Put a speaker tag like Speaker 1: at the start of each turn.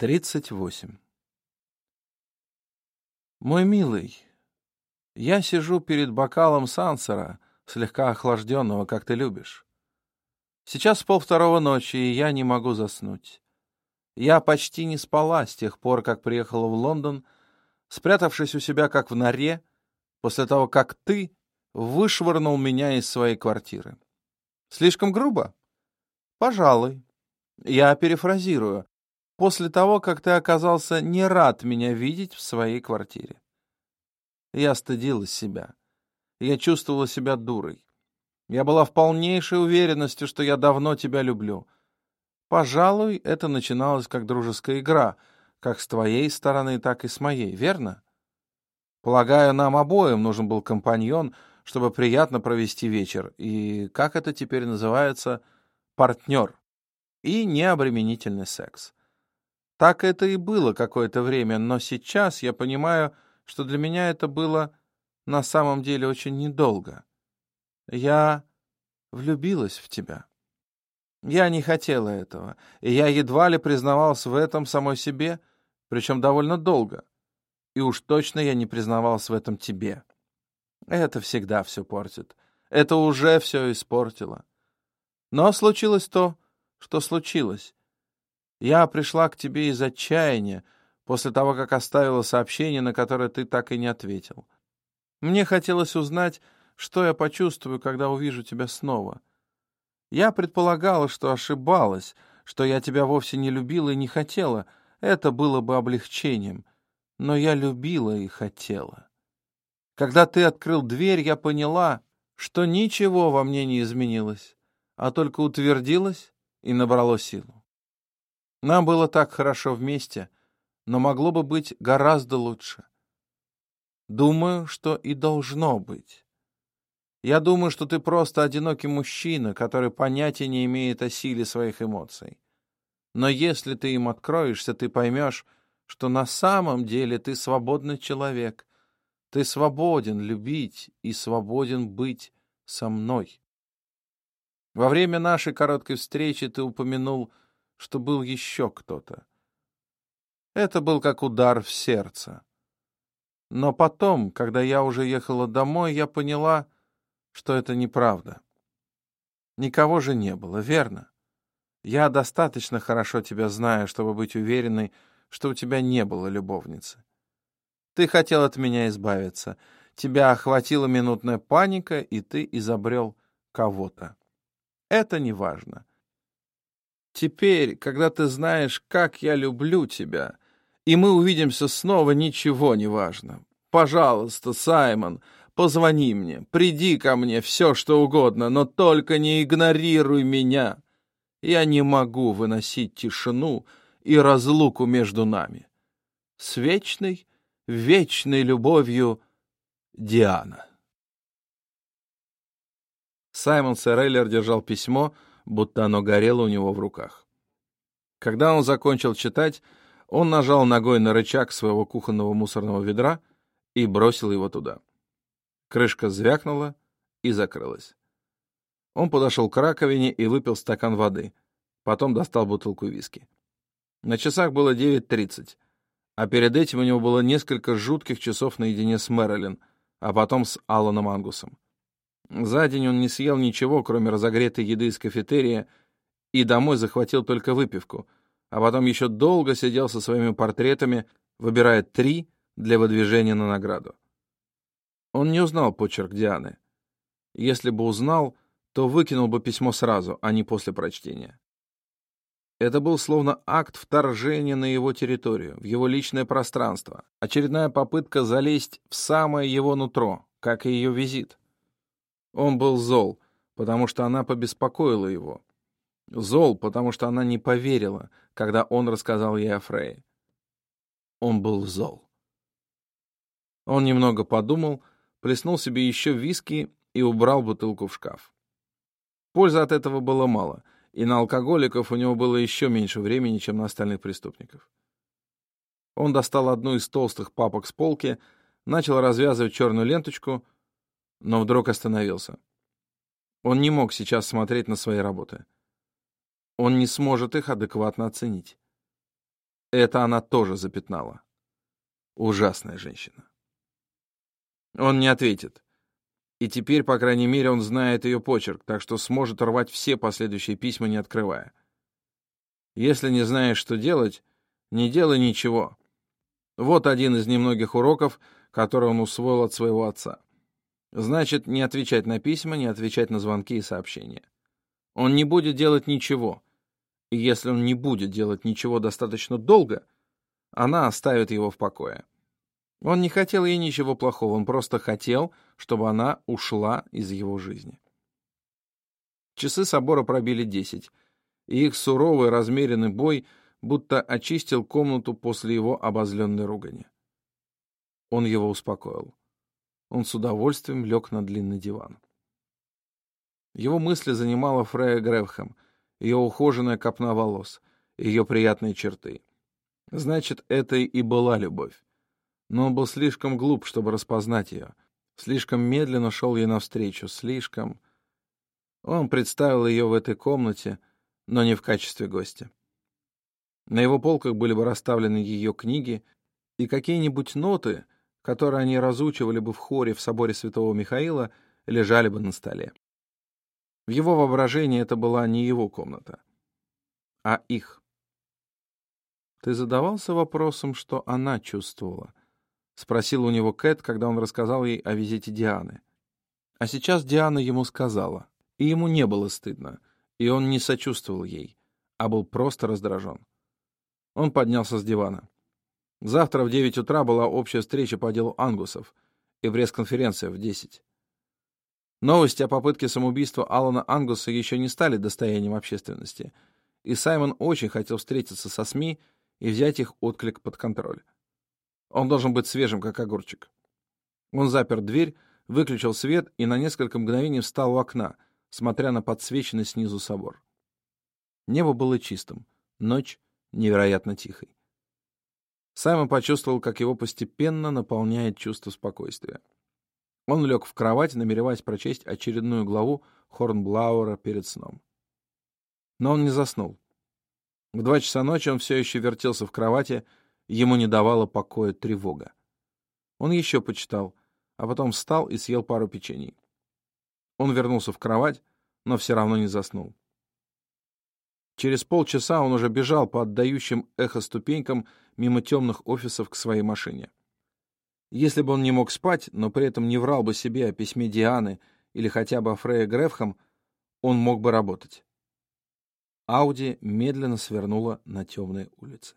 Speaker 1: 38. Мой милый, я сижу перед бокалом сансера, слегка охлажденного, как ты любишь. Сейчас полвторого ночи, и я не могу заснуть. Я почти не спала с тех пор, как приехала в Лондон, спрятавшись у себя как в норе, после того, как ты вышвырнул меня из своей квартиры. Слишком грубо? Пожалуй. Я перефразирую после того, как ты оказался не рад меня видеть в своей квартире. Я стыдилась себя. Я чувствовала себя дурой. Я была в полнейшей уверенности, что я давно тебя люблю. Пожалуй, это начиналось как дружеская игра, как с твоей стороны, так и с моей, верно? Полагаю, нам обоим нужен был компаньон, чтобы приятно провести вечер, и, как это теперь называется, партнер, и необременительный секс. Так это и было какое-то время, но сейчас я понимаю, что для меня это было на самом деле очень недолго. Я влюбилась в тебя. Я не хотела этого, и я едва ли признавался в этом самой себе, причем довольно долго. И уж точно я не признавался в этом тебе. Это всегда все портит. Это уже все испортило. Но случилось то, что случилось. Я пришла к тебе из отчаяния, после того, как оставила сообщение, на которое ты так и не ответил. Мне хотелось узнать, что я почувствую, когда увижу тебя снова. Я предполагала, что ошибалась, что я тебя вовсе не любила и не хотела. Это было бы облегчением. Но я любила и хотела. Когда ты открыл дверь, я поняла, что ничего во мне не изменилось, а только утвердилось и набрало силу. Нам было так хорошо вместе, но могло бы быть гораздо лучше. Думаю, что и должно быть. Я думаю, что ты просто одинокий мужчина, который понятия не имеет о силе своих эмоций. Но если ты им откроешься, ты поймешь, что на самом деле ты свободный человек. Ты свободен любить и свободен быть со мной. Во время нашей короткой встречи ты упомянул что был еще кто-то. Это был как удар в сердце. Но потом, когда я уже ехала домой, я поняла, что это неправда. Никого же не было, верно? Я достаточно хорошо тебя знаю, чтобы быть уверенной, что у тебя не было любовницы. Ты хотел от меня избавиться. Тебя охватила минутная паника, и ты изобрел кого-то. Это не важно. Теперь, когда ты знаешь, как я люблю тебя, и мы увидимся снова, ничего не важно. Пожалуйста, Саймон, позвони мне, приди ко мне, все что угодно, но только не игнорируй меня. Я не могу выносить тишину и разлуку между нами. С вечной, вечной любовью Диана. Саймон Серейлер держал письмо, будто оно горело у него в руках. Когда он закончил читать, он нажал ногой на рычаг своего кухонного мусорного ведра и бросил его туда. Крышка звякнула и закрылась. Он подошел к раковине и выпил стакан воды, потом достал бутылку виски. На часах было 9.30, а перед этим у него было несколько жутких часов наедине с Мэрилин, а потом с Алланом Ангусом. За день он не съел ничего, кроме разогретой еды из кафетерия, и домой захватил только выпивку, а потом еще долго сидел со своими портретами, выбирая три для выдвижения на награду. Он не узнал почерк Дианы. Если бы узнал, то выкинул бы письмо сразу, а не после прочтения. Это был словно акт вторжения на его территорию, в его личное пространство, очередная попытка залезть в самое его нутро, как и ее визит. Он был зол, потому что она побеспокоила его. Зол, потому что она не поверила, когда он рассказал ей о Фрейе. Он был зол. Он немного подумал, плеснул себе еще виски и убрал бутылку в шкаф. Пользы от этого было мало, и на алкоголиков у него было еще меньше времени, чем на остальных преступников. Он достал одну из толстых папок с полки, начал развязывать черную ленточку — но вдруг остановился. Он не мог сейчас смотреть на свои работы. Он не сможет их адекватно оценить. Это она тоже запятнала. Ужасная женщина. Он не ответит. И теперь, по крайней мере, он знает ее почерк, так что сможет рвать все последующие письма, не открывая. Если не знаешь, что делать, не делай ничего. Вот один из немногих уроков, который он усвоил от своего отца. Значит, не отвечать на письма, не отвечать на звонки и сообщения. Он не будет делать ничего. И если он не будет делать ничего достаточно долго, она оставит его в покое. Он не хотел ей ничего плохого, он просто хотел, чтобы она ушла из его жизни. Часы собора пробили десять, и их суровый размеренный бой будто очистил комнату после его обозленной ругани. Он его успокоил. Он с удовольствием лег на длинный диван. Его мысли занимала Фрея Гревхэм, ее ухоженная копна волос, ее приятные черты. Значит, это и была любовь. Но он был слишком глуп, чтобы распознать ее. Слишком медленно шел ей навстречу, слишком... Он представил ее в этой комнате, но не в качестве гостя. На его полках были бы расставлены ее книги и какие-нибудь ноты, которые они разучивали бы в хоре в соборе святого Михаила, лежали бы на столе. В его воображении это была не его комната, а их. «Ты задавался вопросом, что она чувствовала?» — спросил у него Кэт, когда он рассказал ей о визите Дианы. А сейчас Диана ему сказала, и ему не было стыдно, и он не сочувствовал ей, а был просто раздражен. Он поднялся с дивана. Завтра в девять утра была общая встреча по делу Ангусов и пресс-конференция в десять. Новости о попытке самоубийства Алана Ангуса еще не стали достоянием общественности, и Саймон очень хотел встретиться со СМИ и взять их отклик под контроль. Он должен быть свежим, как огурчик. Он запер дверь, выключил свет и на несколько мгновений встал у окна, смотря на подсвеченный снизу собор. Небо было чистым, ночь невероятно тихой. Саймон почувствовал, как его постепенно наполняет чувство спокойствия. Он лег в кровать, намереваясь прочесть очередную главу Хорнблауэра перед сном. Но он не заснул. В два часа ночи он все еще вертелся в кровати, ему не давала покоя тревога. Он еще почитал, а потом встал и съел пару печений. Он вернулся в кровать, но все равно не заснул. Через полчаса он уже бежал по отдающим эхо ступенькам мимо темных офисов к своей машине. Если бы он не мог спать, но при этом не врал бы себе о письме Дианы или хотя бы о Фрейе Грефхам, он мог бы работать. Ауди медленно свернула на темные улицы.